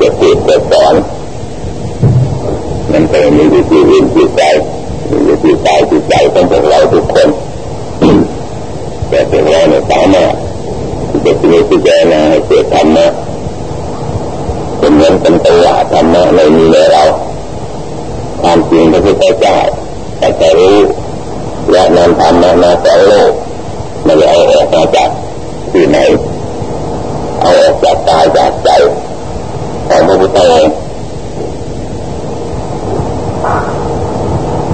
จะพูดจะสอนมันเป็นมีวิธีวิธีใจมีวิธีใจจิตใจของพวกเราทุกคนแต่เป็นเราเนี่ยสามารถจะพิจารณาให้เกิดธรรมะเป็นเหมือนเป็นตัวธรรมะในมีในเราความจริงพระพุทธเจ้าแต่จะรู้และนำธรรมะมาสอนโลกไม่ได้เอาออกมาจากที่ไหนเอาออกจากกายจากใจ ของพระพุทธองค์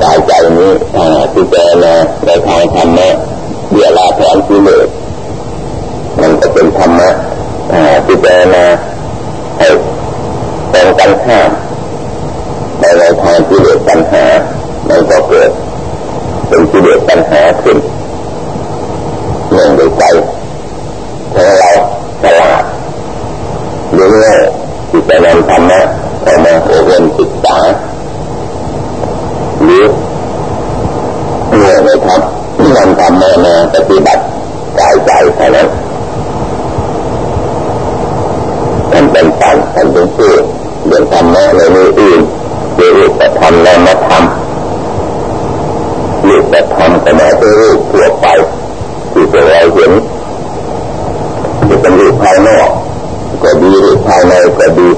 กายใจนี้ถ้าพิจารณาในทางธรรมะเดียลาถอนกิเลสมันก็เป็นธรรมะถ้าพิจารณาให้ตรงกันข้ามในในทางกิเลสปัญหามันก็เกิดเป็นกิเลสปัญหาขึ้นเนื่องด้วยใจของเราฉลาดหรือโง่ ที่จะนำธรรมะเข้ามาอบรมศึกษาหรือโง่ในธรรมนำธรรมะมาปฏิบัติกายใจเท่านั้นมันเป็นปันมันเป็นชื่เรื่องธรรมะในมืออื่นเรื่องแต่ทำนามธรรมรูปแต่ทำก็หมายถึงรูปทั่วไปที่เราเห็นจะเป็นรูปภายนอก ในก็ดี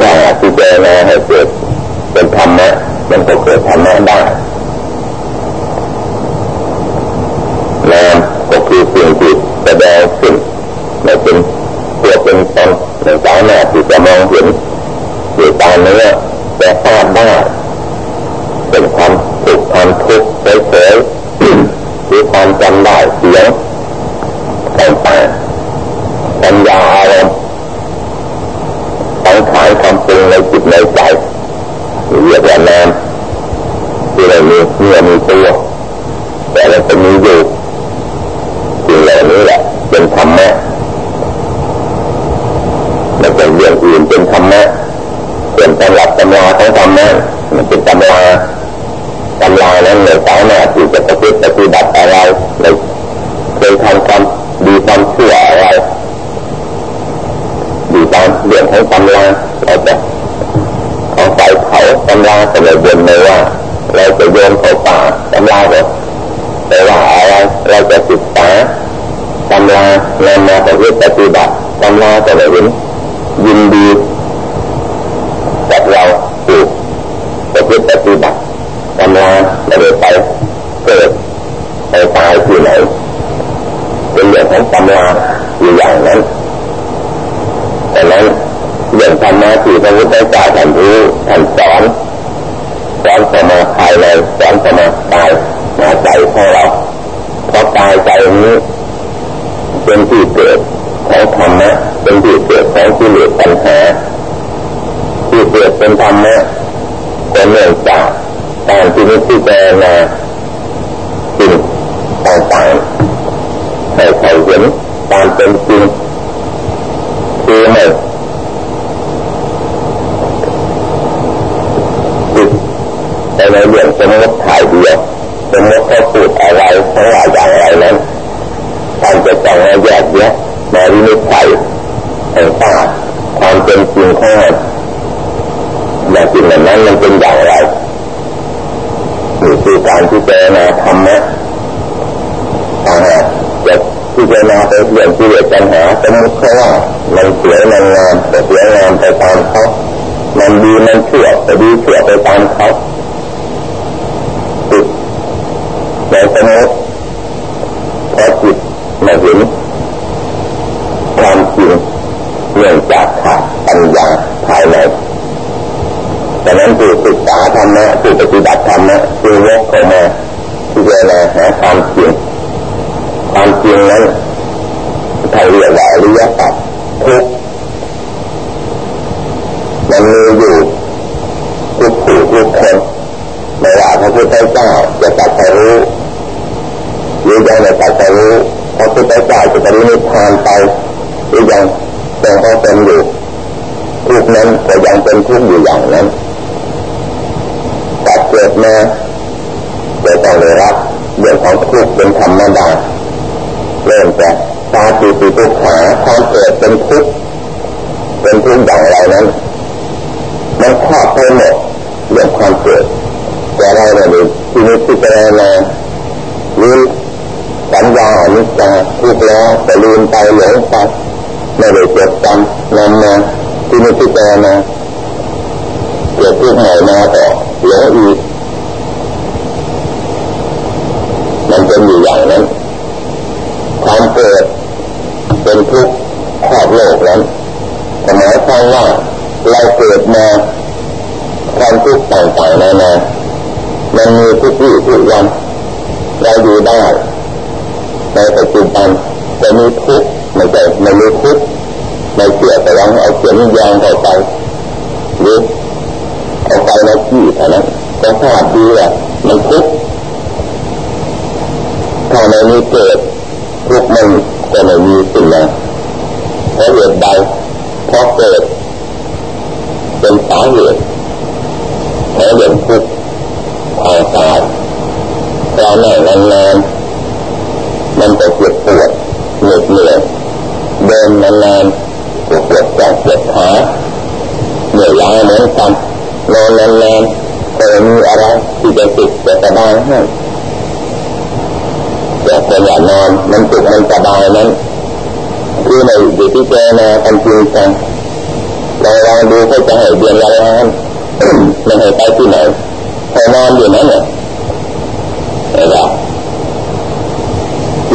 ถ้าพิจารณาให้เกิดเป็นธรรมะมันก็เกิดธรรมะได้นามก็คือสิ่งที่แสดงขึ้นในเป็นตัวเป็นตนในสายหน้าที่จะมองเห็นอยู่ตาเนื้อแต่ทราบได้เป็นความสุขความทุกข์เฉยๆหรือความจำได้เสียงต่างๆปัญญาอารมณ์ารความปรุงในจิตในใจเรียกว่านามที่เรามีเมื่อมีตัวแต่เราจะมีอยู่สิ่งเหล่านี้แหละเป็นธรรมะไม่เป็นเรื่องอื่นเป็นธรรมะเป็นตำรับตำราของธรรมะมันเป็นตำราตำรานั้นในสายหน้าที่จะปฏิปฏิบัติอะไรในเคยทำความดีความชั่วอะไรดีตามเรื่องของตำรา เราจะเอาไฟเผาตำราก็เลยบนเลยว่า เราจะโยนเข้าป่าตำราแบบแต่ว่าอะไรเราจะศึกษาตำรานำมาแต่เรื่องปฏิบัติตำราก็เลยเห็นยินดีกับเราถูกประพฤติปฏิบัติตำราไม่ได้ไปเกิดไปตายที่ไหนเป็นเรื่องของตำราอยู่อย่างนั้น ธรรมะที่พระพุทธเจ้าท่านรู้ท่านสอนสอนสมาภายในสอนสมาตายมาใจของเราเพราะกายใจนี้เป็นที่เกิดของธรรมะเป็นที่เกิดของกิเลสปัญหาที่เกิดเป็นธรรมะก็เนื่องจากการที่นิพพานาสิ่งต่างๆให้เขาเห็นตามเป็นจริงคือไม่ติด ในในเรื่องสมมติถ่ายเดียวสมมติเขาพูดอะไรทั้งหลายอย่างไรนั้นการจะต้องมาแยกแยะมาวินิจฉัยให้ทราบความเป็นจริงของมันอย่างจริงนั้นมันเป็นอย่างไรนี่คือการพิจารณาธรรมะถ้างหากจะพิจารณาไปเรื่องที่เกิดปัญหาสมมติเขาว่ามันสวยมันงามแต่สวยงามไปตามเขามันดีมันเชั่วแต่ดีเชั่วไปตามเขาติด ในสมมติเพอจิตมาเห็นความจริงเนื่องจากขาดปัญญาภายในดังนั้นผู้ศึกษาธรรมะผู้ปฏิบัติธรรมะจึงยกเข้ามาพิจารณาหาความจริงความจริงนั้นท่าเรียกว่าอริยสัจทุกมันมีอยู่ทุกผู้ทุกคนไม่ว่าพระพุทธเจ้าจะตัดสรู้ รือยังไม่ตัดสรู้พระพุทธเจ้าจะปรินิพพานไปหรือยังยังเขาเป็นอยู่ทุกนั้นก็ยังเป็นทุกอยู่อย่างนั้นตัดเกิดมาจะต้องได้รับเรื่องของทุกเป็นธรรมดาเริ่มจากตาปีติทุกขาความเกิดเป็นทุกเป็นทุกอย่างไรนั้นมันครอบไปหมดเรื่องความเกิดแต่เราเนี่ยที่นี้ที่จะมาลืมสั ญญาอนิจจาทุกแล้วแต่ลืมไปหลงไปไม่ได้จดจำนำมาที่นี้ที่จะมาเกิดทุกข์ใหม่มาต่อหลงอีกมันเป็นอยู่อย่างนั้นความเกิดเป็นทุกข์ครอบโลกนั้นหมายความว่าเราเกิดมาความทุกข์ต่างๆนานามันมีทุกวี่ทุกวันเราอยู่ได้ ในปัจจุบันจะมีทุกข์ไม่ใช่ไม่มีทุกข์ไม่เชื่อแต่ลองเอาเขียนยางเข้าไปหรือเอาไปแล้วขี้เท่านั้นก็ทราบดีว่ามันทุกข์ถ้าไม่มีเกิดทุกข์มันก็ไม่มีสิ่งนั้นเพราะเหตุใดเพราะเกิดเป็นสาเหตุแค่เรื่องทุกข์ทางกายเราแน่นาน มันจะเจ็บปวดเหนื่อยเหนื่อยเดินนานๆปวดปวดแขนปวดขาเหนื่อยล้าเหมือนกันนอนนานๆก็มีอะไรที่จะติดจะสบายให้แต่คนอย่านอนมันติดมันสบายนั้นคือในอยู่ที่เจนากันจริงจังเราลองดูเขาจะให้เดือนละล้านไม่ให้ไปที่ไหนพอนอนอยู่นั้นเนี่ยเห็นไหม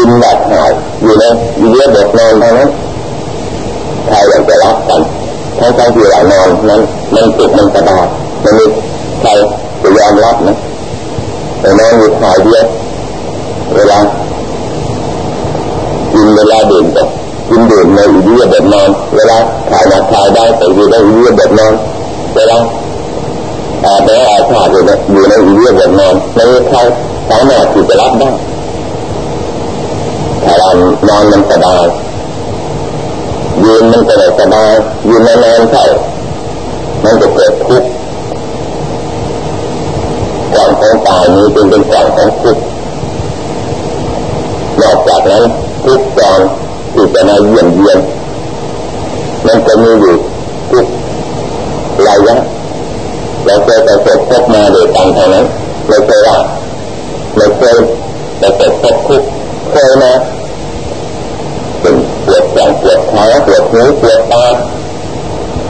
กินแบบหายอยู่ในเยอะเด็กนอนเท่านั้นใครอยากจะรับกันทั้งทั้งที่เรานอนนั้นมันสุขมันสบายมันมีใครจะยอมรับนะแต่นอนอยู่ถ่ายเดียวเวลากินเวลาดื่มก็กินดื่มในอิเดียแบบนอนเวลาถ่ายมาถ่ายได้แต่อยู่ในอิเดียแบบนอนเวลาอาแม้อาบผ่าอยู่ในอยู่ในอิเดียแบบนอนไม่มีใครสามารถที่จะรับได้ ถ้ารนอนมันสบายยืนมันก็ได้สบายยืนนานๆเข้ามันจะเกิดทุกข์ก่อนของตายนี้เป็นเป็นก่อนของทุกข์นอกจากนั้นทุกตอนที่จะมาเยี่ยมเยียนมันจะมีอยู่ทุกระยะเราเคยไปพบพบมาโดยกันเท่านั้นเราเคยว่าเราเคยไปพบพบทุกเคยนะ แขนปวดขาปวดหูปวดตา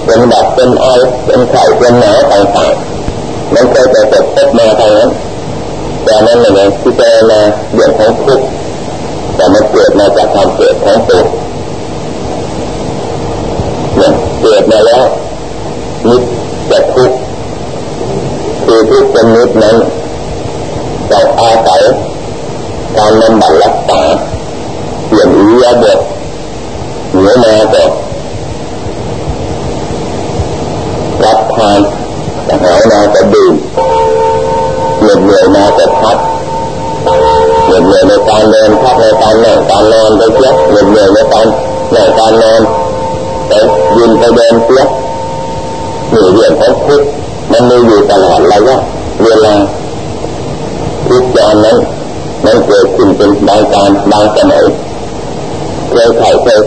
เป็นดับเป็นไอเป็นไข้เป็นหนาวต่างๆมันเคยไปพบพบมาท่านั้นแต่นั้นเลยที่เจอมาเรื่องของทุกข์แต่มันเกิดมาจากความเกิดของตัวเนี่ยเกิดมาแล้วนิดจะทุกข์คือทุกข์เป็นนิดนั้นเราอาศัยการนำบัตรรักษาเปลี่ยนอิริยาบถ เหนือมาก็รับทานแต่หายมาก็ดื่มเหนื่อยเหนื่อยมาก็พักเหนื่อยเหนื่อยในการเดินพักในการนั่งการนอนไปเสียเหนื่อยเหนื่อยในการนั่งการนอนไปยืนไปเดินเสียหนื่อยเรื่องของทุกมันมีอยู่ตลอดระยะเวลาทุกอย่างนั้นมันเกิดขึ้นเป็นบางการบางสมัยเคยไข่เคย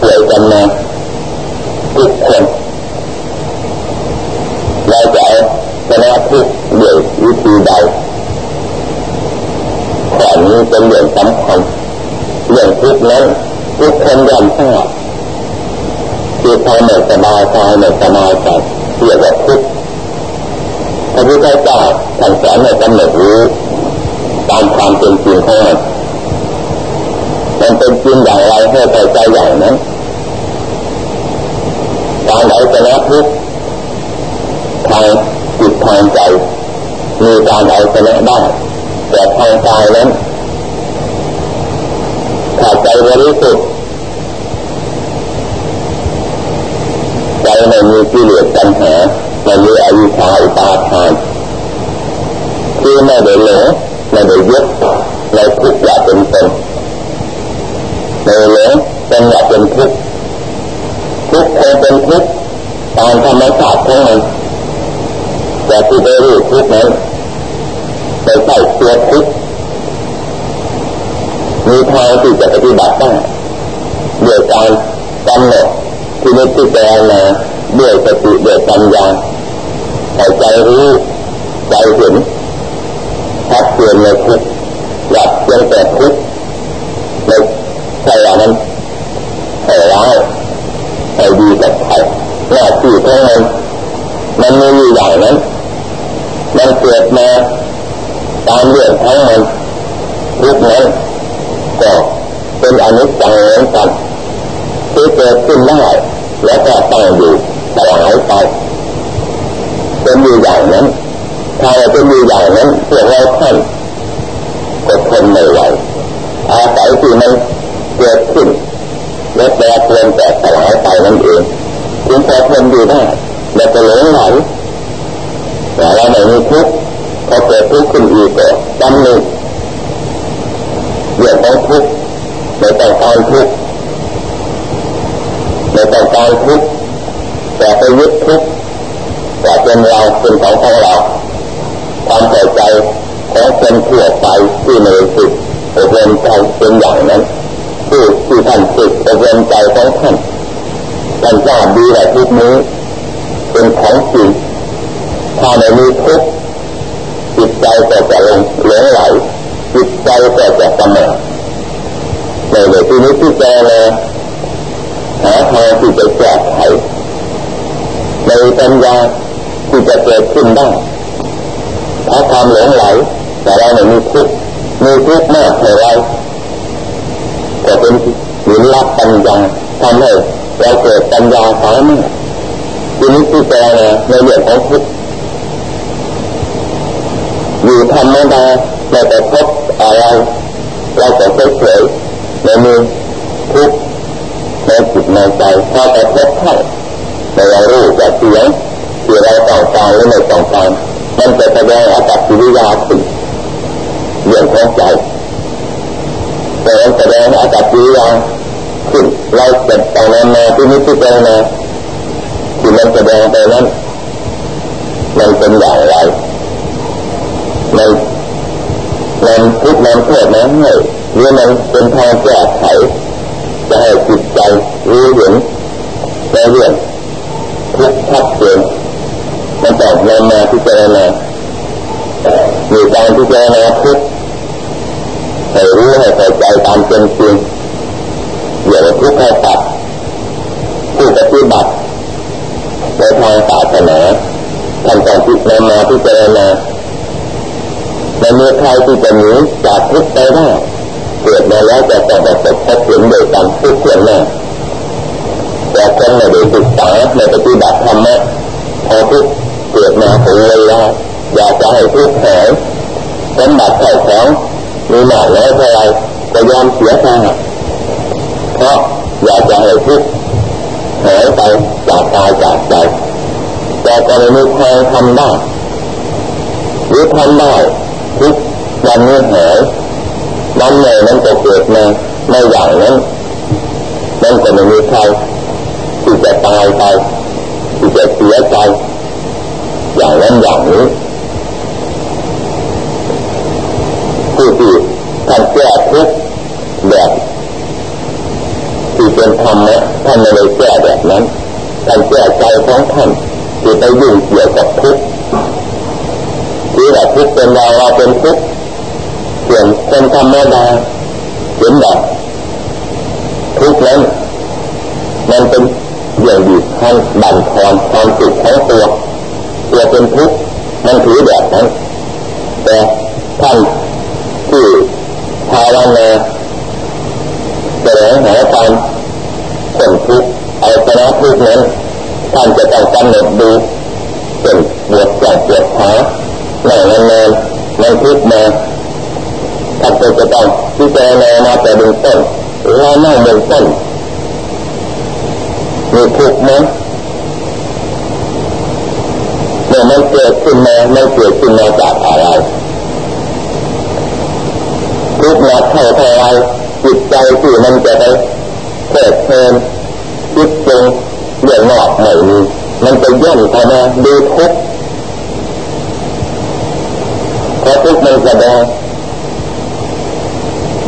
ป่วยกันมาทุกคนเราจะเอาชนะทุกเดี่ยววิธีใดข้อนี้เป็นเรื่องสำคัญเรื่องทุกนั้นทุกคนยอมทราบคือพอไม่สบายกายไม่สบายใจเรียกว่าทุกพระพุทธเจ้าท่านสอนในกำหนดรู้ตามความเป็นจริงของมันมันเป็นจริงอย่างไรให้ใจใจอย่างนั้นการเอาชนะทุกทางจิตทางใจมีการเอาชนะได้แต่ทางกายนั้นถ้าใจบริสุทธิ์ใจไม่มีกิเลสปัญหาไม่มีอวิชชาอุปาทานคือไม่ได้หลงไม่ได้ยึดในทุกอย่างเป็นตนไม่หลงเป็นอย่างเป็นทุกทุกคงเป็นทุกตามธรรมชาติของมันแต่ที่ได้รู้ทุกนั้นไปใส่ตัวทุกมีทางที่จะ ปฏิบัติได้โดยการกำหนดที่นิพพิจารณาด้วยสติด้วยปัญญาใส่ใจรู้ใจเห็นทัดเจนในทุกหลับเพียงแต่ทุกในใช่ว่ามันให้ร้ายให้ดีกับใครหน้าที่ของมันมันไม่มีอย่างนั้น มันเกิดมาตามเรื่องทั้งมันทุกนั้นก็เป็นอนุสังเหมือนกันที่เกิดขึ้นได้ แล้วก็ตั้งอยู่สลายไปเป็นอยู่อย่างนั้นถ้าเราเป็นอยู่อย่างนั้นพวกเราท่านก็ทนไม่ไหวอาศัยที่มันเกิดขึ้นและแปรเปลี่ยนแต่สลายไปนั่นเองจึงพอทนอยู่ได้แล้วก็หลงไหลแต่เราไม่มีทุกข์พอเกิดทุกข์ขึ้นอีกก็จำหนึ่งเรื่องของทุกข์ไม่ต้องการทุกข์ ไม่ต้องการทุกข์แต่ไปยึดทุกข์แต่เป็นเราเป็นของของเรา ความเข้าใจของคนทั่วไปที่ในสุดอบรมใจเป็นอย่างนั้นผู้ที่ท่านฝึกอบรมใจของท่านท่านทราบดีว่าทุกนี้ เป็นของจริงถ้าไม่มีทุกข์จิตใจก็จะลงหลงไหลจิตใจก็จะสมองในเรื่องที่นี้ที่แกเลยหาทางที่จะแก้ไข ในปัญญาที่จะเกิดขึ้นได้ถ้าความหลงไหล แต่เราไม่มีทุกมีทุกมากเท่าไรก็เป็นหินรับปัญญาทำให้เราเกิดปัญญาสามารถทีนี้ที่แกในเรื่องของทุกอยู่ธรรมดาเราจะพบอะไรเราจะเฉยๆในมือทุกในจิตในใจพอจะพบเข้า ในเรารู้จากเสียงที่เราต้องการหรือไม่ต้องการมันจะแสดงอาการกิริยาขึ้นเรื่องของใจแต่มันแสดงอาการกิริยาขึ้นเราจะต้องนำมาที่นี้ที่เจนะที่มันแสดงไปนั้นมันเป็นอย่างไรในนำทุกนำโทษนั้นให้หรือมันเป็นทางแก้ไขจะให้จิตใจรู้เห็นในเรื่อง ทุกข์ชัดเจนมันต้องนำมาพิจารณามีการพิจารณาทุกข์ให้รู้ให้เข้าใจตามเป็นจริงอย่าไปทุกข์ให้ตัดผู้ปฏิบัติในทางศาสนาท่านต้องพิจารณาพิจารณาไม่มีใครที่จะหนีจากทุกข์ไปได้เกิดมาแล้วจะต้องประสบพบเห็นโดยการทุกข์เกิดแน่ คนไม่ได้ศึกษาในปฏิบัติธรรมะพอทุกเกิดมาถึงเวลาอยากจะให้ทุกข์หายสมบัติเข่าของมีหนาแล้วเท่าไรก็ยอมเสียทาเพราะอยากจะให้ทุกข์หายไปจากตายจากใจแต่ก็ไม่มีทางทำได้หรือทำได้ทุกวันนี้หายวันไหนมันจะเกิดมาในอย่างนั้นมันก็ไม่มีใคร ที่จะตายไปที่จะเสียใจอย่างนั้นอย่างนี้ผู้ที่ท่านแก้ทุกแบบที่เป็นธรรมะท่านไม่ได้แก้แบบนั้นท่านแก้ใจของท่านที่ไปยุ่งเกี่ยวกับทุกข์ที่แบบทุกข์เป็นเราเราเป็นทุกข์เสี่ยงเป็นธรรมดาเห็นแบบทุกข์นั้นมันเป็น อย่างดีท่านบั่นทอนความสุขของตัวตัวเป็นทุกข์มันถือแบบนั้นแต่ท่านที่ภาวนาแสดงหาความผลทุกข์เอาชนะทุกข์นั้นท่านจะต้องกำหนดดูเป็นบวชจากปวดขาหนั่งนานๆมันทุกข์มาท่านจะต้องพิจารณามาแต่เบื้องต้นเรานั่งเบื้องต้น มีทุกข์ไหมเมื่อมันเกิดขึ้นมามันเกิดขึ้นมาจากอะไรทุกข์หนักเท่าเท่าไรจิตใจที่มันจะไปเกิดเพลินคิดจงเรื่องนอกไม่มีมันจะย่นเข้ามาดูทุกข์พอทุกข์มันแสดง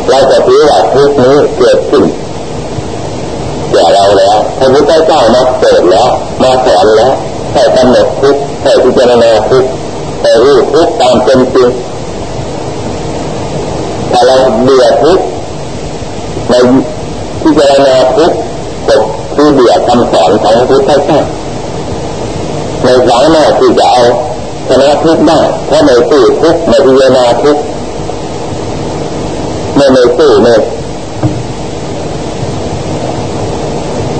เราจะถือว่าทุกข์นี้เกิดขึ้น แก่เราแล้วพระพุทธเจ้ามาเกิดแล้ว มาสอนแล้วให้กำหนดทุกให้พิจารณาทุกให้รู้ทุกตามเป็นจริงถ้าเราเบื่อทุกในพิจารณาทุกก็คือเบื่อคำสอนของพุทธเจ้าในสามารถที่จะเอาชนะทุกได้เพราะในตู้ทุกในพิจารณาทุกไม่ในตู้ใน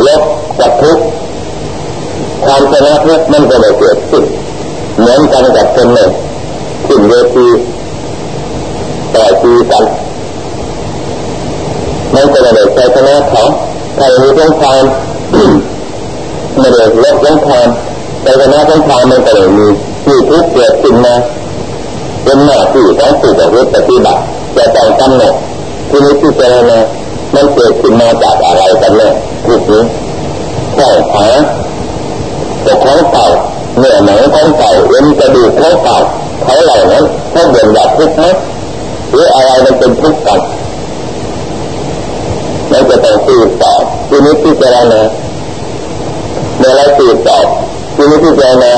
ลบกับทุกความ ชนะทุกมันก็ไม่เกิดขึ้นเหมือนกันกับคนหนึ่งขึ้นเวทีต่อตีกันมันก็ไม่ได้ใช้ชนะเขาใครมีสงครามไม่ได้ลบสงครามแต่ชนะสงครามมันก็เลยมีที่ทุกเกิดขึ้นมาเป็นหน้าที่ของผู้ปฏิบัติจะต้องกำหนดที่นี้ที่เจรณามันเกิดขึ้นมาจากอะไรกันแน่ทุกนี้แค่หา แต่ของเก่าเนื้อหนังของเก่าเอ็นกระดูกของเก่าเขาเหล่านั้นเขาเดินแบบทุกข์ไหมหรืออะไรมันเป็นทุกข์กันมันจะต้องตีสอบที่นี้ที่เจรณาเมื่อเราตีสอบที่นี้ที่เจรณา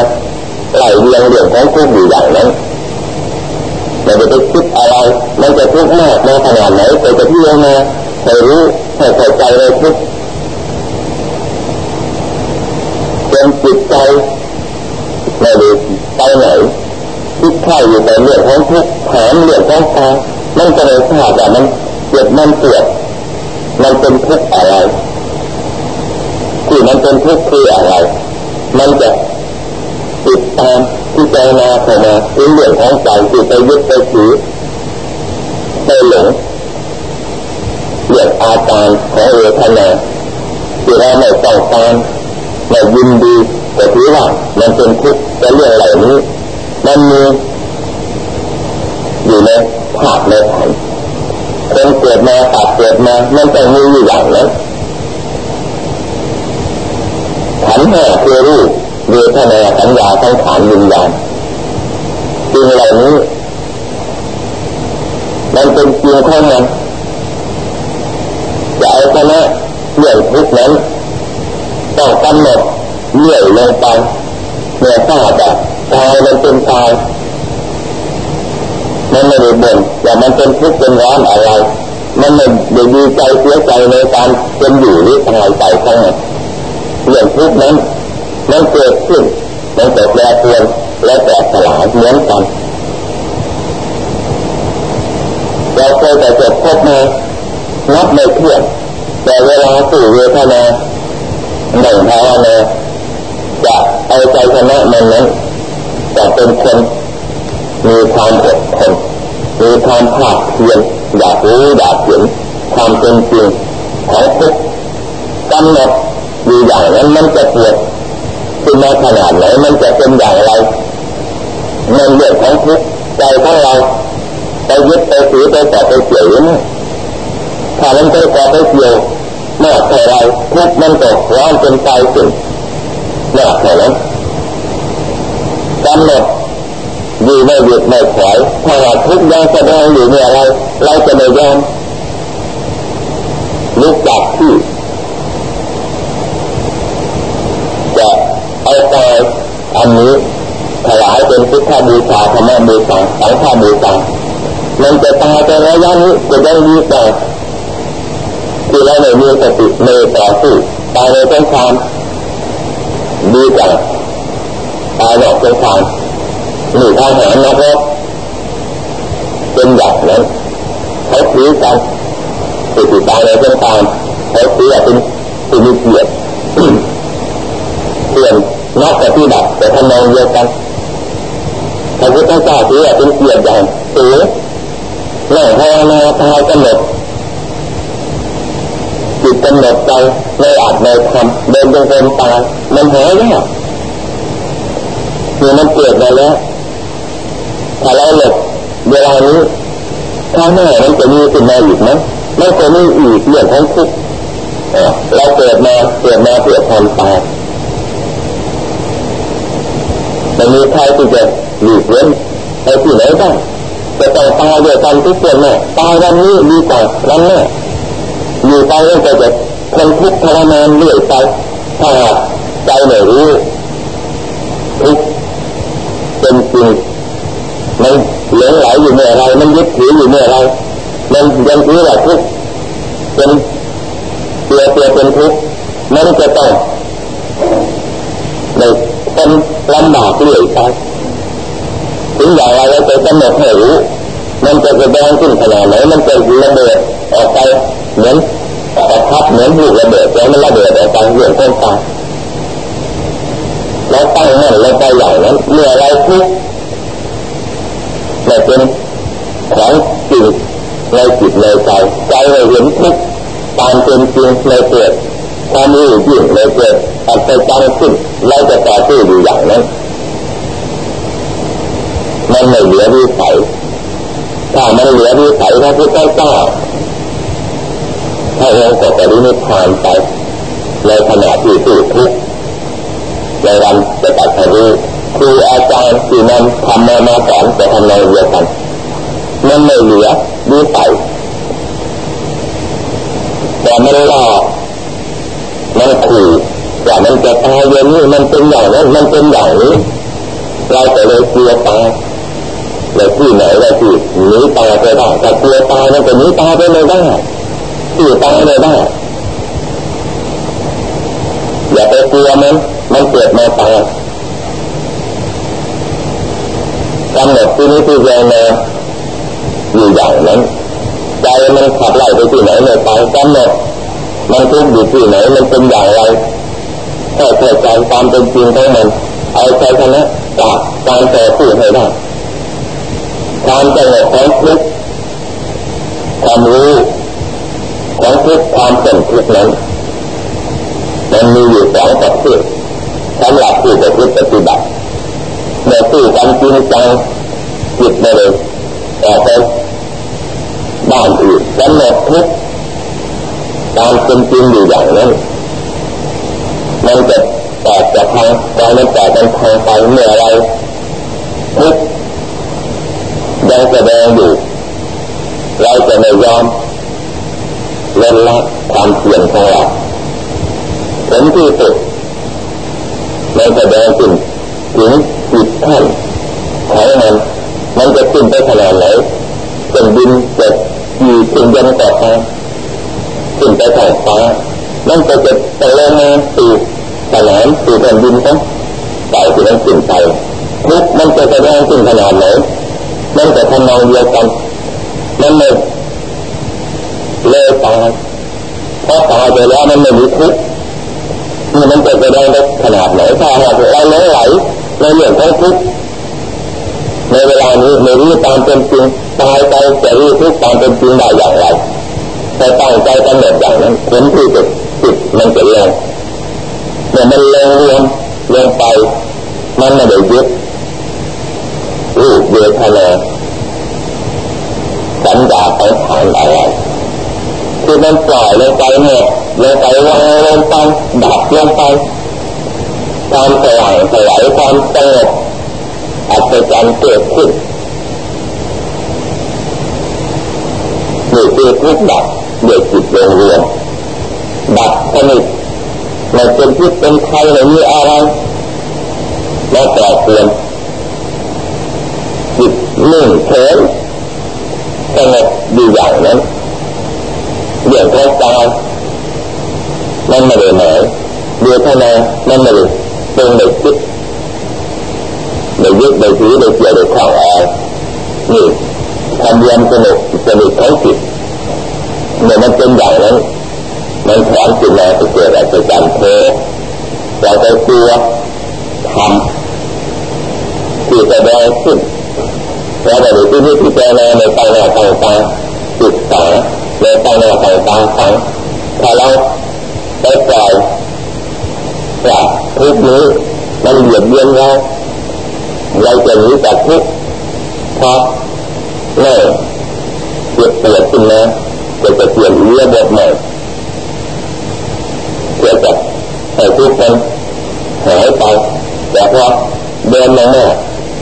ไหลเรียงเรื่องของทุกข์อยู่อย่างนั้นเราจะไปคิดอะไรมันจะทุกข์มากในขนาดไหนเราจะพิจารณาให้รู้ให้เข้าใจในทุกข์ จนจิตใจไม่ได้ไปไหนคิดข้าอยู่แต่เรื่องของทุกข์ถามเรื่องของตามันจะเลยทราบว่ามันเจ็บมันปวดมันเป็นทุกข์อะไรที่มันเป็นทุกข์คืออะไร มันจะติดตามที่ใจนาเข้ามาเป็นเรื่องของใจที่ไปยึดไปถือไปหลงเรื่องอาการของเวทนาที่เราไม่ต้องการ ไม่ยินดีแต่ถือว่ามันเป็นทุกข์แต่เรื่องเหล่านี้มันมีอยู่ในภาพในขันคนเกิดมาตัดเกิดมามันต้องมีอยู่อย่างนั้นขันแห้าคือรูปเวทนาสัญญาทั้งขานวิญญาณสิ่งเหล่านี้มันเป็นจริงของมันจะเอาชนะเรื่องทุกนั้น ต้องกำหนดเลื่อยลงไปเมื่อทราบว่าตายมันเป็นตายมันไม่ได้บ่นว่ามันเป็นทุกข์เป็นร้อนอะไร มันไม่ได้ดีใจเสียใจในการเป็นอยู่หรือตายไปทั้งนั้นเรื่องทุกข์นั้นมันเกิดขึ้นมันจะแปรเปลี่ยนและแตกสลายเหมือนกันเราเคยแต่จบพบมานับไม่เที่ยงแต่เวลาสู่เวทนา หนึ่งภาวนาจะเอาใจชนะมันนั้นจะเป็นคนมีความอดทนมีความภาคเพียรอยากรู้อยากเห็นความเป็นจริงของทุกกำหนดอยู่อย่างนั้นมันจะปวดขึ้นมาขนาดไหนมันจะเป็นอย่างไรมันเรื่องของทุกใจของเราไปยึดไปถือไปต่อไปเกี่ยวนี่ถ้ามันไปต่อไปเกี่ยว มากเท่าไรทุกมันก็ร้อนเป็นไฟสิ่งมากเท่านั้นกำหนดอยู่ไม่หยุดไม่ถอยถ้าาทุกยังแสดงอยู่เนี่ยอะไรเราจะไม่ยอมลุกจากที่จะเอาใจอันนี้ถวายเป็นพุทธบูชาธรรมบูชาสังฆบูชามันจะตายแต่ระยะนี้จะยังดีกว่ ที่เราไม่มีสติไม่ต่อสู้ตายในสงครามดีกว่าตายนอกสงครามหนีทหารนะครับเป็นอย่างนั้นเขาถือกันสติตายในสงครามเขาถือเป็นเป็นมีเกียรติเปลี่ยนนักปฏิบัติแต่ทำนองเดียวกันพระพุทธเจ้าถือเป็นเกียรติอย่างสูงแม่ภาวนาตายกำหนด กำหนดใจในอาจในธรรมเดินจงกรมตายมันหายแล้วคือมันเกิดมาแล้วถ้าเราหลบเวลานี้ข้างหน้ามันจะมีขึ้นมาอีกไหมไม่เคยมีอีกเรื่องของทุกข์เราเกิดมาเกิดมาเพื่อความตายไม่มีใครที่จะหลีกเว้นไปที่ไหนบ้างจะต้องตายด้วยกันทุกคนแน่ตายวันนี้ดีกว่าวันหน้า อยู่ไปก็จะคนทุกข์ทรมานเรื่อยไปถ้าใจไม่รู้ทุกเป็นจริงมันหลงไหลอยู่เมื่อไรมันยึดถืออยู่เมื่อไรมันยังถือว่าทุกเป็นเตียเตียเป็นทุกมันจะต้องในเป็นลำบากเรื่อยไปถึงอย่างไรเราจะกำหนดให้รู้มันจะแสดงขึ้นขนาดไหนมันจะระเบิดออกไปเหมือน ประทับเหมือนลูกระเบิดแล้วมันระเบิดออกไปเรื่องต้นตาแล้วตั้งมั่นเราไปอย่างนั้นเมื่อไรทุกแต่เป็นของจริงในจิตในใจใจเราเห็นทุกตามเป็นจริงในเกิดความรู้จริงในเกิดอัศจรรย์ขึ้นเราจะต่อสู้อยู่อย่างนั้นมันไม่เหลือวิสัยถ้ามันเหลือวิสัยพระพุทธเจ้า ถ้เราก็จะรู้นิพานไปในขณะที่สู้ทุกข์ในวันจะตัดสู้ครูอาจารย์ที่นำทำมามาสอนจะทำในเดียวกันมันไม่เหลือวิสัยแต่มันหลอกมันขู่ว่ามันจะตายเย็นนี้มันเป็นอย่างนั้นมันเป็นอย่างนี้เราจะเลยกลัวตายแต่ที่ไหนเราที่หนีตายไปได้แต่กลัวตายมันก็หนีตายไปไม่ได้ ที่ตายไม่ได้อย่าไปกลัวมัน มันเกิดมาตายกำหนดที่นี้ที่เจนะอยู่อย่างนั้นใจมันขับไล่ไปที่ไหนไม่ไปกำหนดมันทุกข์อยู่ที่ไหนมันเป็นอย่างไรแค่เข้าใจความเป็นจริงของมันเอาใจชนะจากการต่อสู้ให้ได้ความสงบของทุกความรู้ ของทุกความเป็นทุกนั้นมันมีอยู่สองประเภทสำหรับผู้ปฏิบัติเมื่อสู้กันจริงจังจิตไม่เลยออกไปบ้านอื่นกำหนดทุกตามเป็นจริงอยู่อย่างนั้นมันจะแตกจากทางกายมันแตกกันทางไปเมื่อไรทุกยังแสดงอยู่เราจะไม่ยอม เล่นละความเสี่ยงของเราผลที่สุดมันแสดงถึงถึงจิตท่านของมันมันจะขึ้นไปขนาดไหนเป็นดินจะอยู่ถึงยันต่อไปขึ้นไปทางฟ้ามันจะจะจะลงมาสู่สนามสู่แผ่นดินต้องไปที่นั้นขึ้นไปทุกมันจะแสดงขึ้นขนาดไหนมันจะทำนองเดียวกันมันไม่เลย ตายเพราะตายไปแล้วมันไม่มีทุกข์นี่มันจะแสดงได้ขนาดไหนถ้าหากเราหลงไหลในเรื่องของทุกข์ในเวลานี้ไม่รู้ตามเป็นจริงตายไปจะรู้ทุกตามเป็นจริงได้อย่างไรแต่ตั้งใจกำหนดอย่างนั้นผลที่จะจิตมันจะลงเมื่อมันลงลงลงไปมันไม่ได้ยึดรูปเวทนาสัญญาของฐานอะไร คือมันปล่อยลงไปเนี่ยลงไปวางลงไปดับลงไปความสว่างสลายความสงบอัศจรรย์เกิดขึ้นนี่คือทุกดับเดือดจิตรวมรวมดับสนิทไม่เป็นพิษเป็นไทยไม่มีอะไรแล้วแต่เปลี่ยนจิตนิ่งเฉยสงบอยู่อย่างนั้น เรื่องของกายมันไม่ได้หมายเดือดนามันไม่ได้เป็นเด็กคิดในยึดในถือในเกี่ยวในข้าวอานี่ทำเรียนสนุกสนุกของจิตเมื่อมันเป็นอย่างนั้นมันถอนจิตมาเกิดอะไรจำเทเราไปตัวทำที่แสดงขึ้นเราไปดูที่นี่ที่เจอในตาหน้าทางตา ศึกษาในตาหน้าทางตาฟังถ้าเราไปปล่อยจากทุกนี้มันเหยียบเยียนเราเราจะหนีจากทุกเพราะแม่เจ็บปวดขึ้นมาจะจะเปลี่ยนเรื่องบทใหม่เพื่อจะให้ทุกคนหายไปแต่พอเดินมาหน้า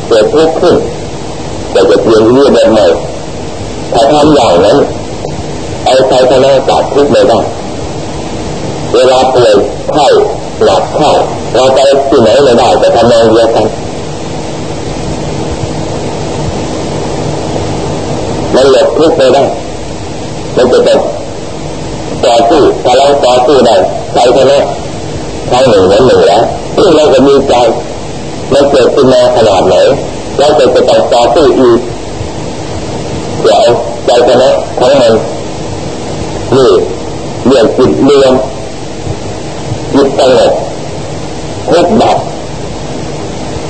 เกิดทุกข์ขึ้นจะจะเปลี่ยนเรื่องบทใหม่ถ้าทำอย่างนั้น เอาใจชนะจับทุกเลยได้เวลาป่วยไข้หลับเข้าเราไปที่ไหนไม่ได้แต่ทำนองเดียวกันมันหลบทุกไม่ได้มันจะเป็นต่อสู้ถ้าเราต่อสู้ได้ใจทนะครั้งหนึ่งนั้นหนึ่งแล้วที่เราจะมีใจมันเกิดขึ้นมาขนาดไหนเราจะไปต่อสู้อีกเดี๋ยวใจชนะของมัน นี่เรื่องจิตเรื่องจิตสงบทุกดับ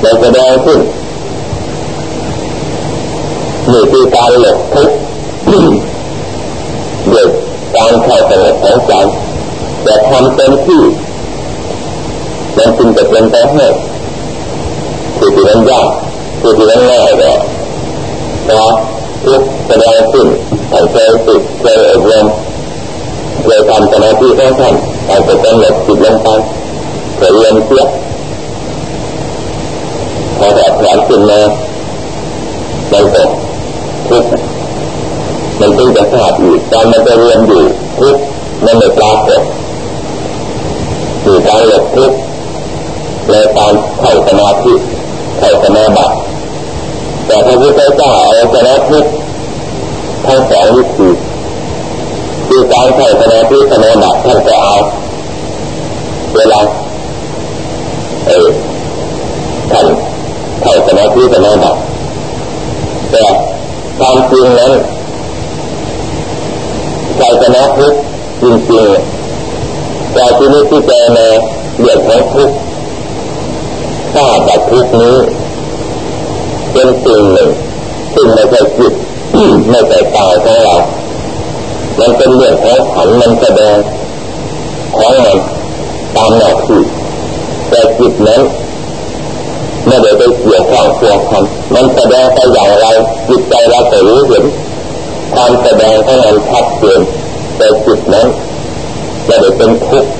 เราแสดงขึ้นนี่คือการหลบทุกข์ด้วยการเข้าสงบของใจแต่ทำเต็มที่มันจึงจะเป็นไปให้คือที่นั้นยากคือที่นั้นง่ายก็เพราะทุกแสดงขึ้นทางใจสุดเคยอบรม เคยทำสมาธิของท่านการจะกำหนดจิตลงไปเคยเรียนเสียพอแบบแผนขึ้นมามันก็ทุกมันจึงจะทราบอยู่ตอนมันจะเรียนอยู่ทุกมันไม่ปรากฏอยู่การหลบทุกในการเข้าสมาธิเข้าสมาบัติแต่พระพุทธเจ้าเอาชนะทุกทั้งสองวิธี คือการเข้าสมาธิสมาบัติท่านจะเอาเวลาเออท่านเข้าสมาธิสมาบัติแต่ความจริงนั้นใจชนะทุกจริงๆเราที่นี้ที่เจอในเรื่องของทุกทราบว่าทุกนี้เป็นสิ่งหนึ่งซึ่งไม่ใช่จิตไม่ใช่ตายของเรา มันเป็นเรื่องของขันมันแสดงของมันตามหน้าที่แต่จิตนั้นไม่ได้ไปเกี่ยวข้องตัวคำมันแสดงไปอย่างไรจิตใจเราจะรู้เห็นความแสดงของมันชัดเจนแต่จิตนั้นไม่ได้เป็นทุกข์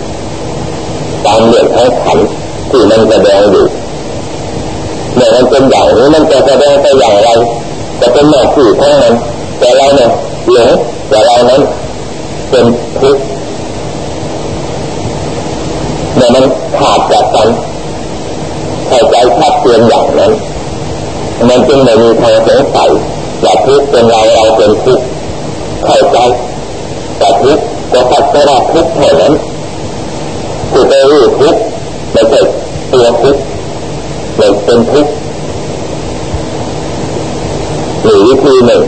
ตามเรื่องของขันที่มันแสดงอยู่เมื่อมันเป็นอย่างนี้มันจะแสดงไปอย่างไรจะเป็นหน้าที่ของมันแต่เราเนี่ย หลงแต่เรานั้นเป็นทุกข์เมื่อมันขาดจากกันเข้าใจชัดเจนอย่างนั้น มันจึงไม่มีทางสงสัยว่าทุกข์เป็นเราเราเป็นทุกข์เข้าใจแต่ทุกข์ก็พัฒนาทุกข์เท่านั้นคือไปรู้ทุกข์ไม่ใช่ตัวทุกข์ไม่เป็นทุกข์หรือวิธีหนึ่ง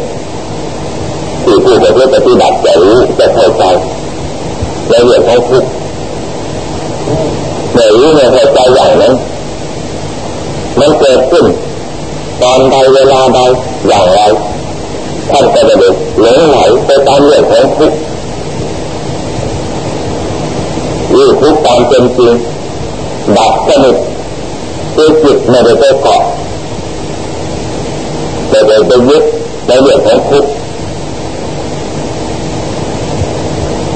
ผู้ปฏิบัติจะรู้จะเข้าใจในเรื่องของทุกข์ไม่รู้ไม่เข้าใจอย่างนั้นมันเกิดขึ้นตอนใดเวลาใดอย่างไรท่านก็จะเด็กหลงไหลไปตามเรื่องของทุกข์รู้ทุกตามเป็นจริงดับสนิทคือจิตไม่ได้ไปเกาะไม่ได้ไปยึดในเรื่องของทุกข์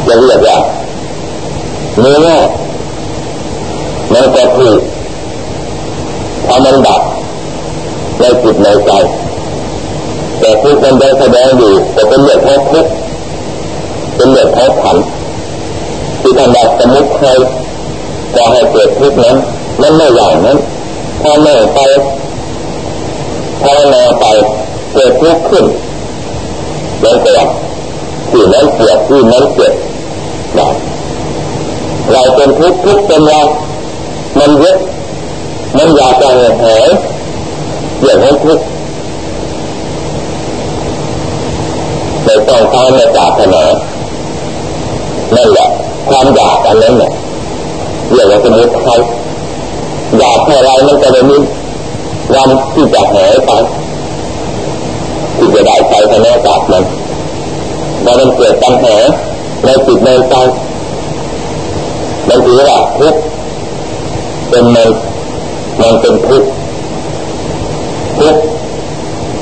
จะเรียกว่าเนื้อมันก็ถูกพอมันดับในจิตในใจแต่ทุกมันได้แสดงอยู่แต่เป็นเรื่องของทุกเป็นเรื่องของขันที่ทำแบบสมุติเคยก็ให้เกิดทุกข์นั้นมันไม่อย่างนั้นพอแม่ไปพอแม่ไปเกิดทุกข์ขึ้นแล้วก็ที่นั้นเกิดที่นั้นเกิด เราเป็นทุกข์ทุกข์เป็นเรามันยึดมันอยากจะหายอย่างนั้นทุกข์ในต้องการในศาสนานั่นแหละความอยากอันนั้นเนี่ยเรียกว่าสมุทัยอยากเท่าไรมันจะไม่มีวันที่จะหายไปที่จะได้ใจชนะจากมันพอมันเกิดปัญหา ในจิตในใจมันถือว่าทุกข์เป็นมันมันเป็นทุกข์ทุกข์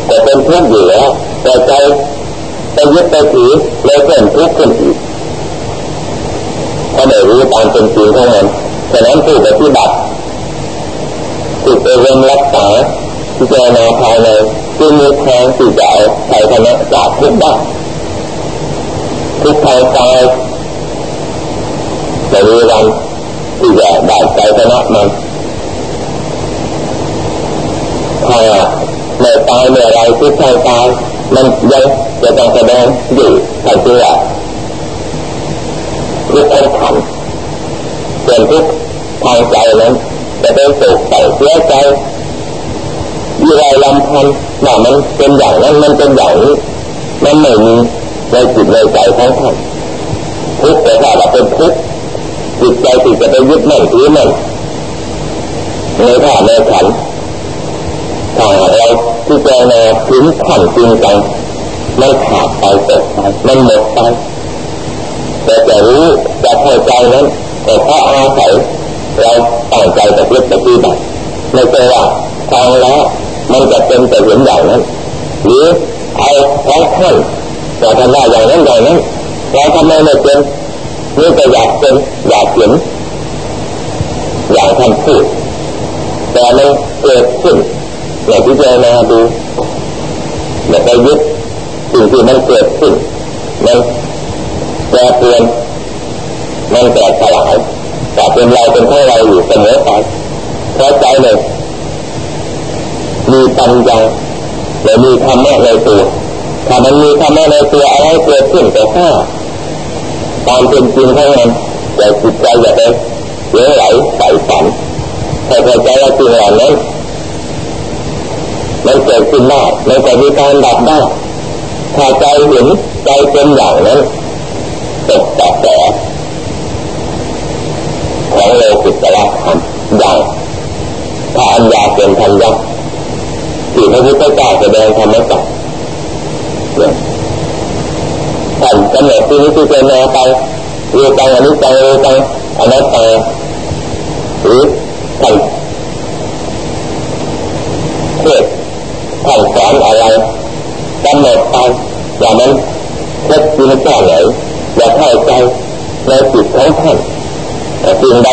แต่เป็นทุกข์อยู่แล้วแต่ใจไปยึดไปถือแล้วเพิ่มทุกข์ขึ้นอีกถ้าไม่รู้ตามเป็นจริงของมันฉะนั้นผู้ปฏิบัติจิตเริ่มรักษาที่จะนาภายในจึงมีทางที่จะเอาใช้ชนะจากทุกข์ได้ ทุกทางกายจะมีวันที่จะได้ใจชนะมันถ้าในตายเมื่อไรทุกทางกายมันยังจะต้องแสดงอยู่ทันทีว่าทุกข์ขันส่วนทุกทางใจนั้นจะไปสุขใส่เสียใจยี่ไรลำพันว่ามันเป็นอย่างนั้นมันเป็นอย่างนี้มันไม่มี ในจิตในใจของท่านทุกข์แต่ถ้าเราเป็นทุกข์จิตใจติดจะไปยึดมั่นถือมั่นในท่าในขันถ้าเราที่เจในถึงขันจริงจังมันขาดไปตกไปมันหมดไปแต่จะรู้จะเข้าใจนั้นแต่เพราะอาศัยเราตั้งใจปฏิบัติปฏิบัติไม่ใช่ว่าฟังแล้วมันจะเป็นแต่เห็นอย่างนั้นหรือเอาของท่าน จะทำได้อย่างนั้นอย่างนั้นเราทำไมไม่เป็นนี่ก็อยากเป็นอยากเห็นอยางท่านพูดแต่มันเกิดขึ้นอยากพิจารณาดูอย่าไปยึดสิ่งที่มันเกิดขึ้นมันแปรเปลี่ยนมันแตกสลายแต่เป็นเราเป็นของเราอยู่เสมอไปเพราะใจเลยมีปัญญาและมีธรรมะในตัว ถ้ามันมีธรรมะในตัวอะไรเกิดขึ้นแต่ถ้าตามเป็นจริงเท่านั้นแต่าจิตใจอย่าไปเสียไหลใส่ฝันให้เข้าใจว่าสิ่งเหล่านั้นมันเกิดขึ้นได้มันก็มีการดับได้ถ้าใจเห็นใจเป็นอย่างนั้นตกกระแสของโลกุตละธรรมอย่างถ้าอัญญาเป็นธรรมยักษ์ที่พระพุทธเจ้าแสดงธรรมจักร ท่านกำหนดที่นี้ที่เป็นแนวไปเรื่องการอนิจจังเรื่องการอนัตตาหรือท่านเทศท่านสอนอะไรกำหนดไปอย่างนั้นเท็จจริงแค่ไหนอย่าเข้าใจในจิตของท่านแต่สิ่งใด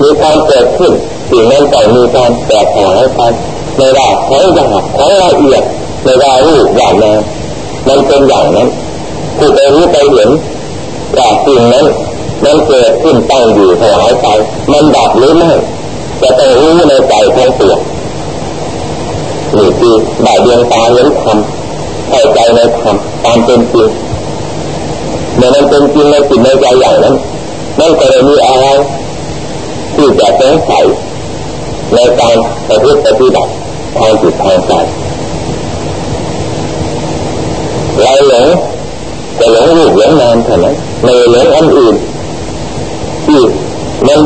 มีความเกิดขึ้นสิ่งนั้นต้อมีการแตกหายไปในว่าของหยาบของละเอียดในว่ารูปอย่างนั้น มันเป็นอย่างนั้นผู้ไปรู้ไปเห็นว่สิ่งนั้นมันเกิดขึ้นตั้งอยู่ถวายไป มันดับหรือไม่จะต้องรู้ในใจของตัวนี่คือได้ดวงตาเห็นธรรมเข้าใจในธรรมตามเป็นจริงเมื่อมันเป็นจริงในจิตในใจอย่างนั้นนั่นก็เลยมีอะไรที่จะสงสัยในการปฏิบัติทางจิตทางใจเราหลงจะห ลงรูปหลงนามเท่านั้นไม่หลงอันอื่นที่มัน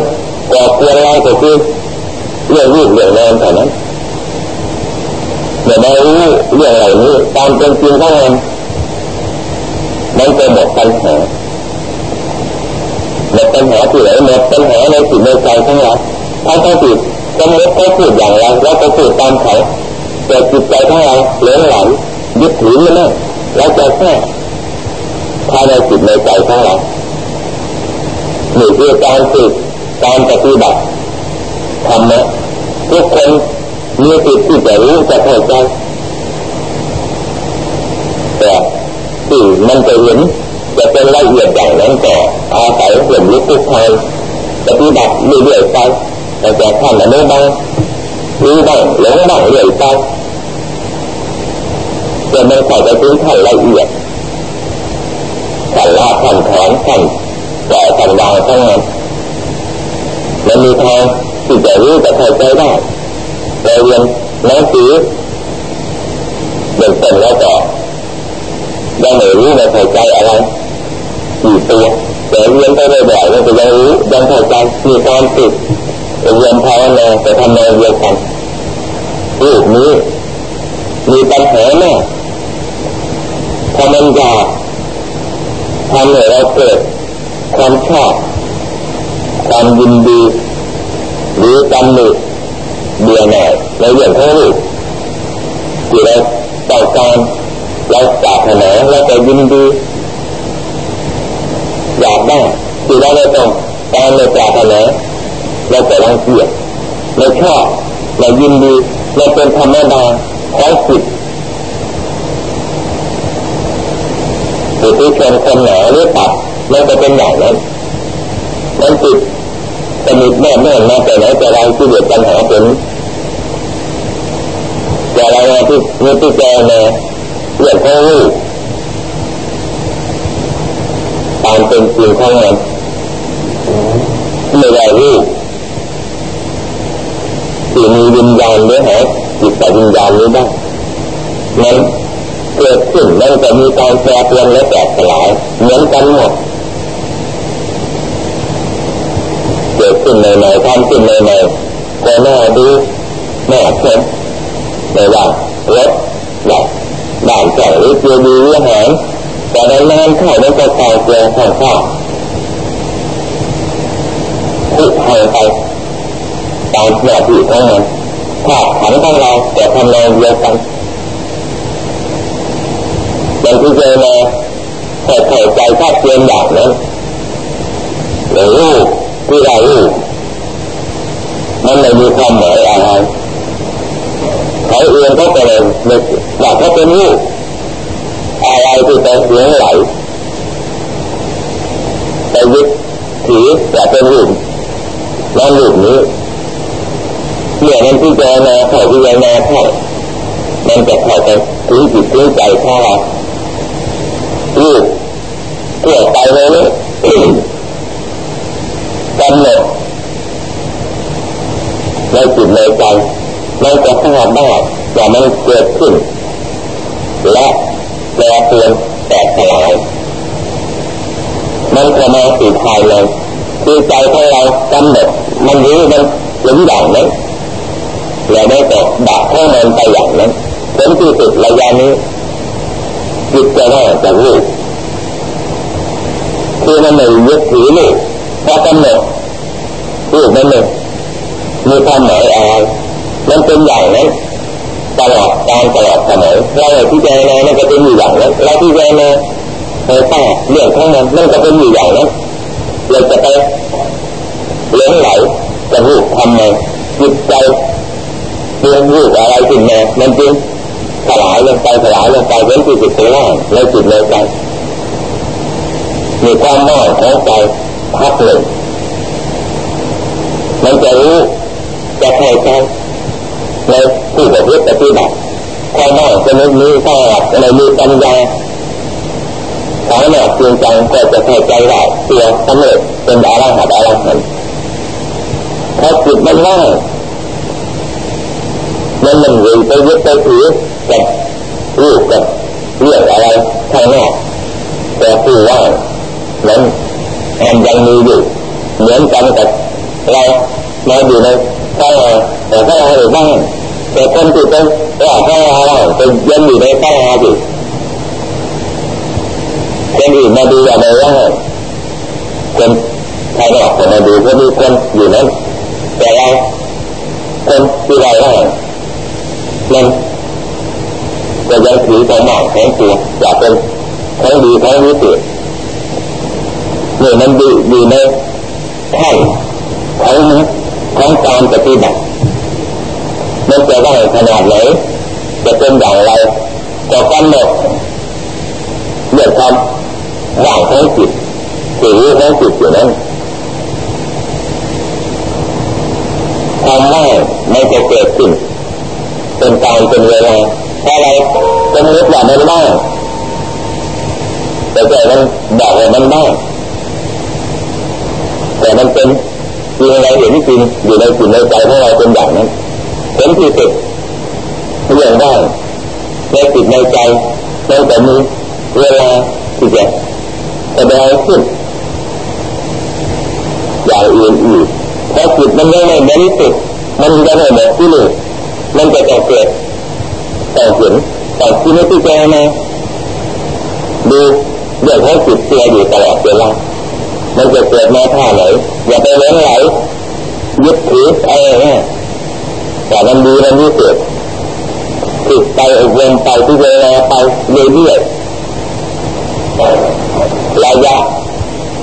ก่อเกิดเราก็คือเรื่องรูปเรื่องนามเท่านั้นเมื่อเรารู้เรื่องเหล่านี้ตามเป็นจริงของมันมันจะหมดปัญหาหมดปัญหาที่ไหนหมดปัญหาในจิตในใจของเราถ้าเขาจิตสมมติเขาพูดอย่างไรเราก็พูดตามเขาแต่จิตใจของเราเหลงหลังยึดถือไม่ได้เราจะแค่ ภายในจิตในใจของเราหนึ่งคือการฝึกการปฏิบัติทำนะทุกคนมีสิทธิ์ที่จะรู้จะเข้าใจแต่ที่มันจะเห็นจะเป็นละเอียดอย่างนั้นก็อาศัยเห็นลุกทุกทางปฏิบัติเรื่อยๆไปแต่จะทำอะไรบ้างรู้บ้างหลงบ้างเรื่อยไปจะไม่เข้าไปถึงขั้นละเอียด ขั้นละขั้นถอนขั้นแก่ขั้นวางทั้งนั้นมันมีทางที่จะรู้จะเข้าใจได้เราเรียนหนังสือเบื้องต้นแล้วก็ยังไม่รู้ไม่เข้าใจอะไรกี่ตัวแต่เรียนไปบ่อยๆก็จะยังรู้ยังเข้าใจมีความติดเรียนภาวนาแต่ทำในเดียวกันรูปนี้มีปัญหาแน่ถ้ามันอยากทำให้เราเกิดความชอบความยินดีหรือตำหนิเบื่อหน่ายในเรื่องของรูปที่เราต้องการเราปรารถนาเราจะยินดีอยากได้ที่เราไม่ต้องการในปรารถนาเราจะรังเกียจเราชอบเรายินดีเราเป็นธรรมดาของจิตจิตที่ชนคนหนาหรือตัดมันจะเป็นอย่างนั้นมันจิตสนิทแน่แน่มาแต่ไหนแต่ไรที่เดือดปัญหาเป็นแต่เราที่มีที่แกมาเรื่องของรูปตามเป็นจริงของมันไม่ได้รูป ที่มีวิญญาณหรือหาจิตแต่วิญญาณนี้ได้นั้นเกิดขึ้นมันจะมีการแปรเปลี่ยนและแตกสลายเหมือนกันหมดเกิดขึ้นในในทำขึ้นในในก็น่าดูน่าชมในว่ารถหลับด่านแข่งหรือเจดีย์วิหารแต่ในนานเข้ามันก็กลายเป็นข้างข้าพุทธังไปตาม หน้าที่ของมันถ้าขันของเราแต่ทำงานเดียวกันมันพิจารณาแต่เข้าใจชัดเจนอย่างนั้นหรือรู้ที่เรารู้มันไม่มีความหมายอะไรเขาเองเขาก็เลยว่าเขาเป็นรู้อะไรที่เป็นเสียงไหลไปยึดถือแต่เป็นรูปแล้วรูปนี้ เมื่อมันพิจารณาเข้าพิจารณาเข้ามันจะเข้าไปถึงจิตถึงใจเข้ารูปทั่วไปเลยกำหนดในจิตในใจมันจะทราบได้ว่ามันเกิดขึ้น และแปรเปลี่ยนแตกสลายมันจะมาสู่ภายในคือใจของเรากำหนดมันรู้มันหลงอย่างนั้น แล้วได้ตกดับข้างมันไปอย่างนั้นผลที่สุดระยะนี้จิตจะได้จะรู้คือมันไม่ยึดถือลูกพอกำหนดรูปนั้นหนึ่งมีความหมายอะไรมันเป็นอย่างนั้นตลอดการตลอดสมัยเราที่ใจในนั่นก็เป็นอยู่อย่างนั้นเราที่ใจในเออตั้งเรื่องของมันนั่นก็เป็นอยู่อย่างนั้นเราจะไปเลี้ยงไหลจะรู้ทำไงจิตใจ เรียนรู้อะไรขึ้นมามันจริงสลายลงไปสลายลงไปเว้นที่จิตตัวล่างในจิตในใจมีความน้อยของใจพักหนึ่งมันจะรู้จะเข้าใจในผู้ปฏิบัติปฏิบัติความน้อยจะไม่มีข้อในมีปัญญาขางหนักจริงจังก็จะเข้าใจได้ตัวสำเร็จเป็นอรหัตอรหันต์พอจิตมันว่าง มันมันอยู่ไปยึดไปถือกับรูปกับเรื่องอะไรข้างนอกแต่ผู้ว่างนั้นแอนยังมีอยู่เหมือนกันกับเราเราอยู่ในข้างแต่ข้างในบ้างแต่คนที่เป็นว่าข้างในเป็นยังอยู่ในข้างอยู่คนอื่นมาดูอะไรว่าคนภายนอกมาดูก็มีคนอยู่นั้นแต่เราคนที่เราว่า มันก็ยังถือของหมอกของตัวอยากเป็นของดีของวิเศษเนี่ยมันดีอยู่ในขั้นของของการปฏิบัติมันจะได้ขนาดไหนจะเป็นอย่างไรก็กำหนดเรื่องความว่างของจิตถือของจิตอยู่นั้นความว่างไม่จะเกิดขึ้น เป็นการเป็นเวลาเพราะอะไรจะนึกว่ามันว่างแต่ใจมันบอกว่ามันว่างแต่มันเป็นจริงอะไรเห็นจริงอยู่ในจิตในใจของเราเป็นอย่างนั้นเห็นที่สุดเรื่องว่างในจิตในใจมันแต่มีเวลาที่จะแสดงขึ้นอย่างอื่นอีกเพราะจิตมันยังไม่บริสุทธิ์มันยังไม่หมดที่หนึ่ง มันจะต้อเกิดต้อเห็นต้อที่ไม่ที่เจมาดูเรื่องของจิตเสียอยู่ตลอดเวลามันจะเกิดมาท่าไหนอย่าไปเล้งไหลยึดถืออะไรเนี่ยแต่มันดีมันนี่เกิดติดไปอบรมไปที่เวลาไปเรื่อยๆระยะ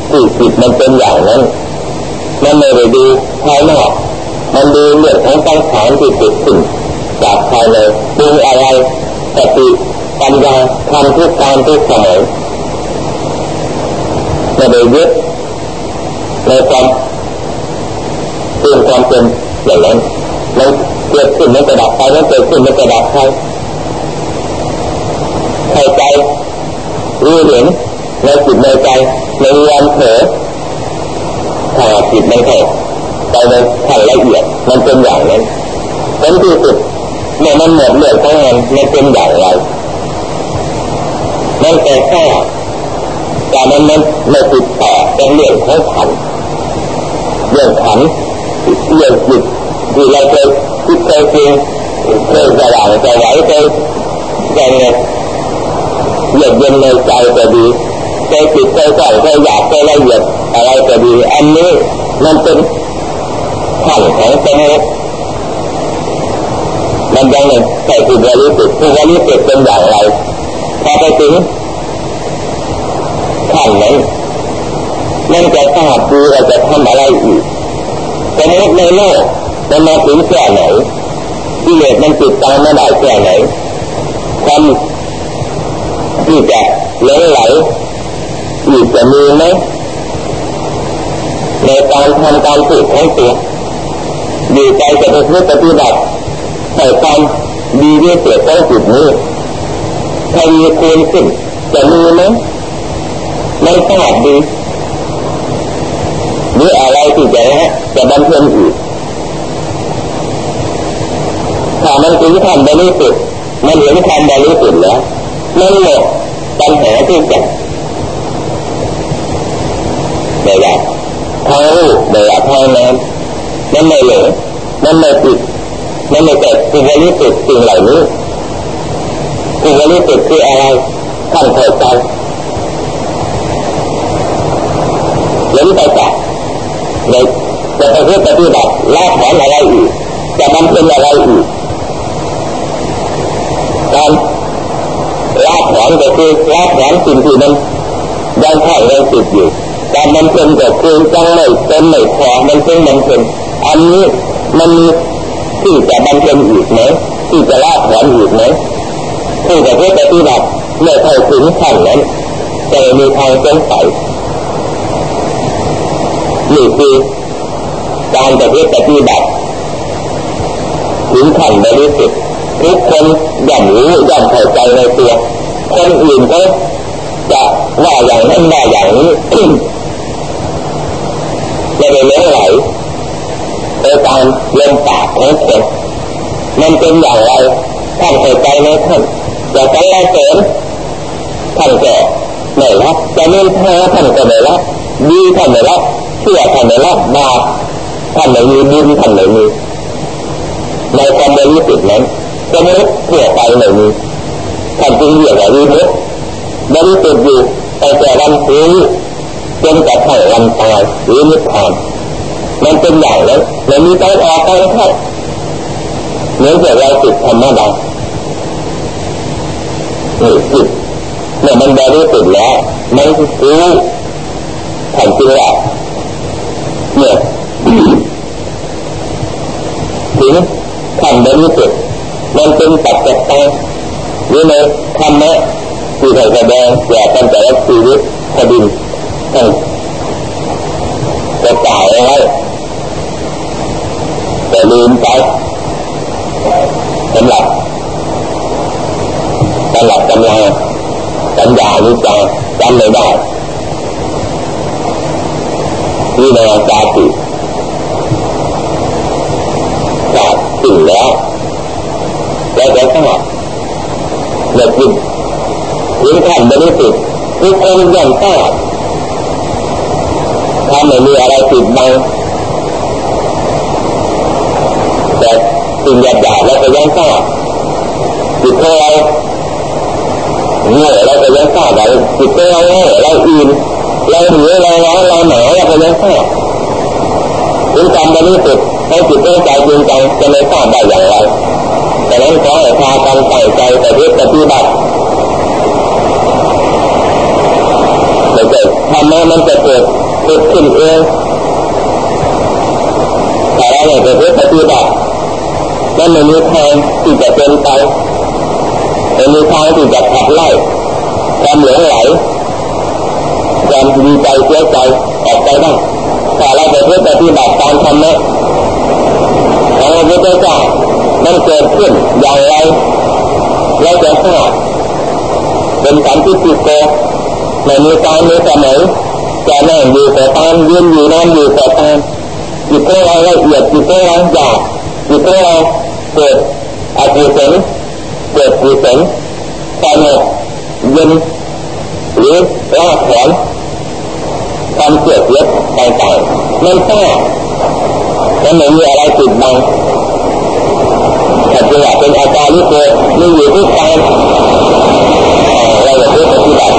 ที่จิตมันเป็นอย่างนั้นมันไม่ได้ดูภายนอก มันดูเรื่องของตั้งฐานที่ติดขึ้นจากภายในดูอะไรสติปัญญาทำทุกการทุกสมัยไม่ได้ยึดในความเป็นความเป็นอย่างนั้นมันเกิดขึ้นมันจะดับไปมันเกิดขึ้นมันจะดับไปเข้าใจรู้เห็นในจิตในใจในวันเผลอถ้าจิตไม่เข้า ไปในขั้นละเอียด มันเป็นอย่างนั้นนที่สุดเมื่อมันหมดเลือดของมันมันเป็นอย่างไรมันแต่แค่แต่มันมันไม่ติดต่อเป็นเรื่องของขันเรื่องขันเรื่องจิตที่เราเคยคิดเคยจริงเคยสว่างใจไหวเคยใจเงียเย็นเย็นในใจก็ดีใจจิตใจใส่ใจอยากใจละเอียดอะไรก็ดี อันนี้มันเป็น ขั้นของสมุทมันยังหนึ่งใส่ผู้บริสุทธิ์ผู้บริสุทธิ์เป็นอย่างไรพอไปถึงขั้นนั้นมันจะทราบดีเราจะทำอะไรอีกสมมติในโลกจะมาถึงแค่ไหนที่เหตุมันติดตามมาได้แค่ไหนความที่จะเลงไหลอีกจะมีไหมในการทำการฝึกของตัว อยู่ใจจะเป็นผู้ปฏิบัติให้ความดีด้วยเสียต้องจุดนี้ถ้ามีคูณขึ้นจะมีไหมไม่ทราบดีหรืออะไรที่จะนะจะบำเพ็ญอีกถ้ามันถึงทำบริสุทธิ์มันเห็นทำบริสุทธิ์แล้วมันหมดปัญหาที่จะไม่ได้ทางรูปไม่ได้ทางน้ำมันไม่เหลือ มันไม่ติดมันไม่เกิดสิ่งบริสต์สิ่งเหล่านี้สิ่งบริสต์คืออะไรท่านเคยใจเห็นไปจากในจะไปเพื่อปฏิบัติละถอนอะไรอีกจะบำเพ็ญอะไรอีกการละถอนก็คือละถอนสิ่งที่มันยังข้างยังติดอยู่การบำเพ็ญก็คือจังไม่เป็นไม่พอมันเป็นบำเพ็ญอันนี้ มันมีที่จะบำเพ็ญอีกไหมที่จะละถอนอีกไหมผู้จะเพื่อปฏิบัติเมื่อเข้าถึงขั้นนั้นจะมีทางสงสัยนี่คือการจะเพื่อปฏิบัติถึงขั้นบริสุทธิ์ทุกคนย่อมรู้ย่อมเข้าใจในตัวคนอื่นก็จะว่าอย่างนั้นว่าอย่างนี้จะได้เลี้ยงไหล ไปตามลมปากของคนมันเป็นอย่างไรท่านเข้าใจในท่านจะสรรเสริญท่านก็ไม่รับจะเน้นท่าท่านก็ไม่รับดีท่านไม่รับเชื่อท่านไม่รับบาปท่านไม่มีบุญท่านไม่มีในความบริสุทธิ์นั้นสมุติทั่วไปไม่มีท่านจึงเรียกว่าวิมุตบริสุทธิ์อยู่แต่แต่วันนี้จนกระทั่งวันตายหรือนิพพาน มันเป็นอย่างนั้นมันมีการออกไปแค่เหมือนกับเราติดธรรมดานี่จิตเนี่ยมันบริสุทธิ์แล้วมันรู้ทำจริงแล้วเนี่ยถึงทำบริสุทธิ์มันเป็นปัจจัยหรือในธรรมะที่เราแสดงแก่กันแต่ละชีวิตพดินท่านจะกล่าวเอาไว้ แต่ลืมไปสำหรับสำหรับกำลังสัญญานิจาจำไม่ได้ที่ในอาติขาดสิ่งแล้วแล้วจะทราบเด็กยิ่งถึงขั้นบริสุทธิ์ทุกคนย่อมทราบถ้าไม่มีอะไรติดบังแต่ สิ่งหยาบๆแล้วก็ยังทราบจิตของเราเงื่อเราก็ยังทราบว่าจิตของเราเงื่อเราอิ่มเราเหิวเราร้อนเราหนาวเราก็ยังทราบถึงการบริสุทธิ์ให้จิตใจจริงจังจะไม่ทราบได้อย่างไรแต่นั้นขอให้พากันใส่ใจแต่เพื่อปฏิบัติไม่ใช่ทำให้มันจะเกิดเกิดขึ้นเองแต่เราเนี่ยเพื่อปฏิบัติ มันไม่มีทางที่จะเป็นไปไม่มีทางที่จะขับไล่ความหลงไหลความดีใจเสียใจออกไปได้ถ้าเราไปเพื่อปฏิบัติตามธรรมะของพระพุทธเจ้ามันเกิดขึ้นอย่างไรเราจะทราบเป็นสันติจิตโตไม่มีการมีสมัยจะนั่งอยู่แต่ตามยืนอยู่นั่งอยู่แต่ตามจิตของเราละเอียดจิตของเราหยาบจิตของเรา เกิดอกุศลเกิดกุศลสงบเย็นหรือรากถอนความเกลียดเย็บต่างๆม่นแท้แล้ไม่มีอะไรติดบังแต่จะอยากเป็นอาจารย์นี่เกิดมีอยู่ที่การเราจะปฏิบัติ